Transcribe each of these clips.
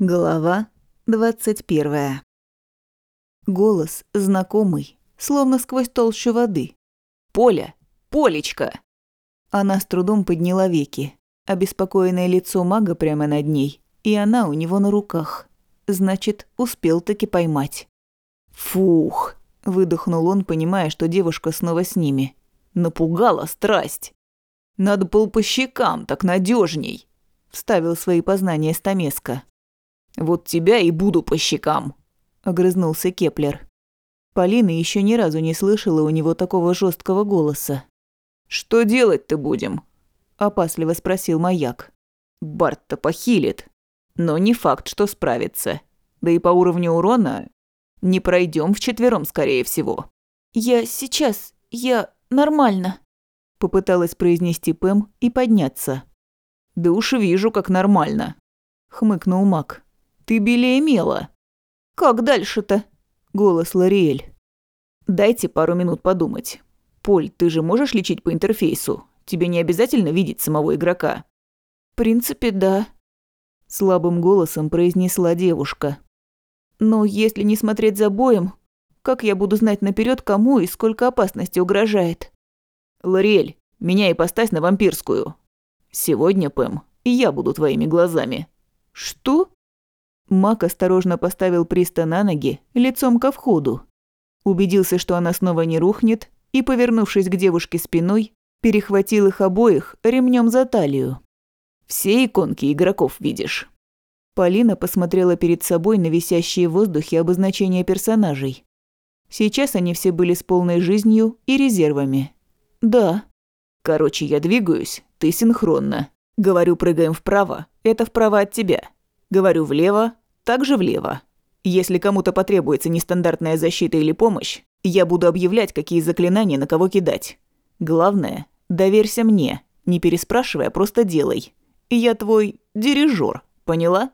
Глава 21. Голос знакомый, словно сквозь толщу воды. «Поля! Полечка!» Она с трудом подняла веки. Обеспокоенное лицо мага прямо над ней, и она у него на руках. Значит, успел таки поймать. «Фух!» – выдохнул он, понимая, что девушка снова с ними. «Напугала страсть!» «Надо пол по щекам, так надежней, вставил свои познания Стамеска. «Вот тебя и буду по щекам», – огрызнулся Кеплер. Полина еще ни разу не слышала у него такого жесткого голоса. «Что делать-то будем?» – опасливо спросил маяк. «Бард-то похилит, но не факт, что справится. Да и по уровню урона не пройдем вчетвером, скорее всего». «Я сейчас, я нормально», – попыталась произнести Пэм и подняться. «Да уж вижу, как нормально», – хмыкнул маг. Ты белее мела». «Как дальше-то?» – голос Лориэль. «Дайте пару минут подумать. Поль, ты же можешь лечить по интерфейсу? Тебе не обязательно видеть самого игрока?» «В принципе, да», – слабым голосом произнесла девушка. «Но если не смотреть за боем, как я буду знать наперед, кому и сколько опасности угрожает?» «Лориэль, меняй ипостась на вампирскую. Сегодня, Пэм, и я буду твоими глазами». «Что?» Мак осторожно поставил Приста на ноги, лицом ко входу. Убедился, что она снова не рухнет, и, повернувшись к девушке спиной, перехватил их обоих ремнем за талию. «Все иконки игроков видишь?» Полина посмотрела перед собой на висящие в воздухе обозначения персонажей. Сейчас они все были с полной жизнью и резервами. «Да». «Короче, я двигаюсь, ты синхронно. Говорю, прыгаем вправо, это вправо от тебя. Говорю влево, также влево. Если кому-то потребуется нестандартная защита или помощь, я буду объявлять, какие заклинания на кого кидать. Главное, доверься мне, не переспрашивая, просто делай. Я твой дирижер, поняла?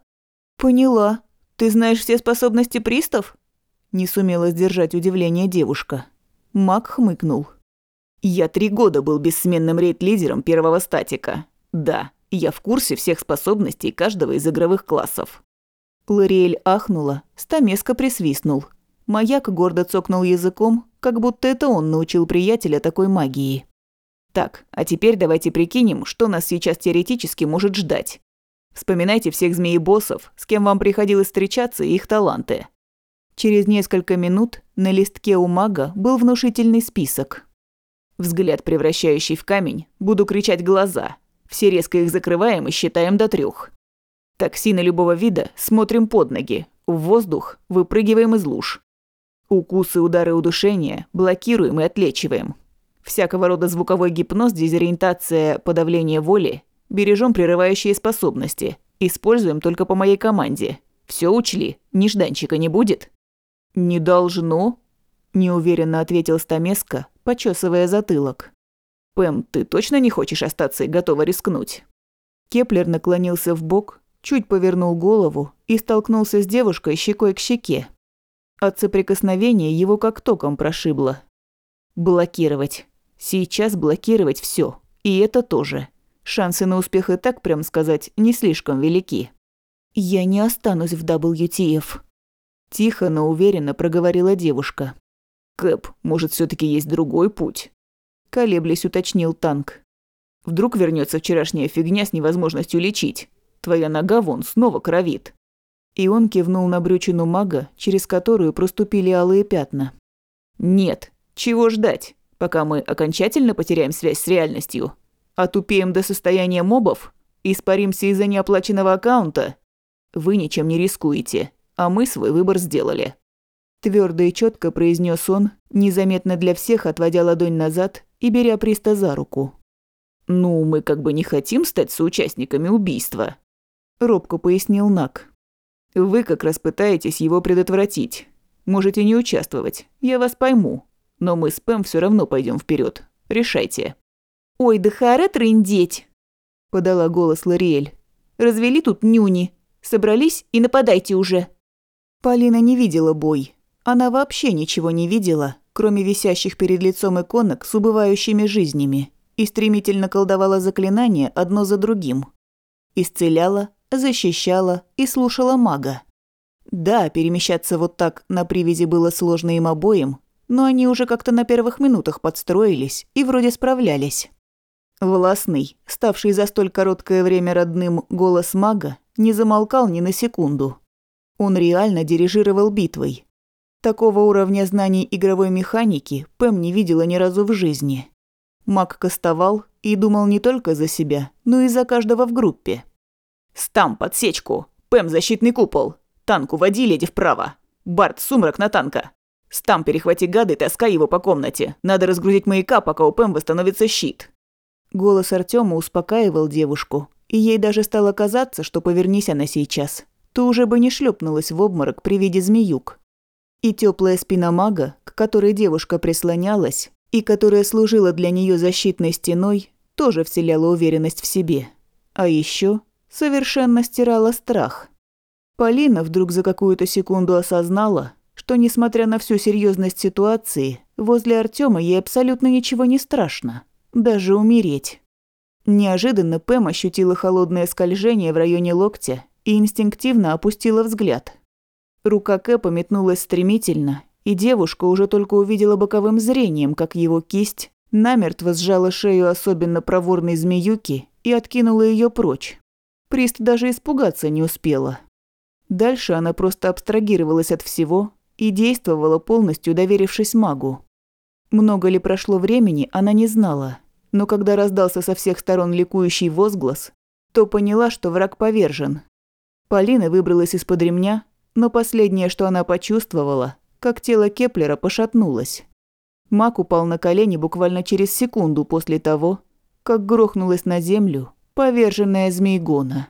Поняла. Ты знаешь все способности пристав? Не сумела сдержать удивление девушка. Мак хмыкнул. Я три года был бессменным рейд-лидером первого статика. Да, я в курсе всех способностей каждого из игровых классов. Лориэль ахнула, Стамеска присвистнул. Маяк гордо цокнул языком, как будто это он научил приятеля такой магии. Так, а теперь давайте прикинем, что нас сейчас теоретически может ждать. Вспоминайте всех змеи-боссов, с кем вам приходилось встречаться, и их таланты. Через несколько минут на листке у мага был внушительный список. Взгляд, превращающий в камень, буду кричать глаза. Все резко их закрываем и считаем до трех. Токсины любого вида смотрим под ноги, в воздух выпрыгиваем из луж. Укусы, удары удушения блокируем и отлечиваем. Всякого рода звуковой гипноз, дезориентация, подавление воли бережем прерывающие способности, используем только по моей команде. Все учли, нежданчика не будет? Не должно, неуверенно ответил Стамеска, почесывая затылок. Пэм, ты точно не хочешь остаться и готова рискнуть? Кеплер наклонился в бок, чуть повернул голову и столкнулся с девушкой щекой к щеке. От соприкосновения его как током прошибло. Блокировать. Сейчас блокировать все, И это тоже. Шансы на успех и так, прям сказать, не слишком велики. «Я не останусь в WTF», – тихо, но уверенно проговорила девушка. «Кэп, может, все таки есть другой путь?» Колеблясь, уточнил танк. «Вдруг вернется вчерашняя фигня с невозможностью лечить?» Твоя нога вон снова кровит». И он кивнул на брючину мага, через которую проступили алые пятна. «Нет, чего ждать, пока мы окончательно потеряем связь с реальностью? Отупеем до состояния мобов? Испаримся из-за неоплаченного аккаунта? Вы ничем не рискуете, а мы свой выбор сделали». Твердо и четко произнес он, незаметно для всех отводя ладонь назад и беря Приста за руку. «Ну, мы как бы не хотим стать соучастниками убийства», – робко пояснил Нак. «Вы как раз пытаетесь его предотвратить. Можете не участвовать, я вас пойму. Но мы с Пэм все равно пойдем вперед. Решайте». «Ой, да харе трындеть!» – подала голос Лориэль. «Развели тут нюни. Собрались и нападайте уже». Полина не видела бой. Она вообще ничего не видела, кроме висящих перед лицом иконок с убывающими жизнями, и стремительно колдовала заклинания одно за другим. Исцеляла, защищала и слушала мага. Да, перемещаться вот так на привязи было сложно им обоим, но они уже как-то на первых минутах подстроились и вроде справлялись. Властный, ставший за столь короткое время родным голос мага, не замолкал ни на секунду. Он реально дирижировал битвой. Такого уровня знаний игровой механики Пэм не видела ни разу в жизни. Маг кастовал и думал не только за себя, но и за каждого в группе. «Стам, подсечку! Пэм, защитный купол! Танку води, леди, вправо! Барт, сумрак на танка! Стам, перехвати гады, таскай его по комнате! Надо разгрузить маяка, пока у Пэм восстановится щит!» Голос Артема успокаивал девушку, и ей даже стало казаться, что повернись она сейчас, то уже бы не шлепнулась в обморок при виде змеюк. И теплая спина мага, к которой девушка прислонялась, и которая служила для нее защитной стеной, тоже вселяла уверенность в себе. А еще совершенно стирала страх. Полина вдруг за какую-то секунду осознала, что, несмотря на всю серьезность ситуации, возле Артема ей абсолютно ничего не страшно даже умереть. Неожиданно Пэм ощутила холодное скольжение в районе локтя и инстинктивно опустила взгляд. Рука Кэпа метнулась стремительно, и девушка уже только увидела боковым зрением, как его кисть намертво сжала шею особенно проворной змеюки и откинула ее прочь. Прист даже испугаться не успела. Дальше она просто абстрагировалась от всего и действовала полностью доверившись магу. Много ли прошло времени, она не знала но когда раздался со всех сторон ликующий возглас, то поняла, что враг повержен. Полина выбралась из-под ремня, но последнее, что она почувствовала, как тело Кеплера пошатнулось. Мак упал на колени буквально через секунду после того, как грохнулась на землю поверженная Змейгона.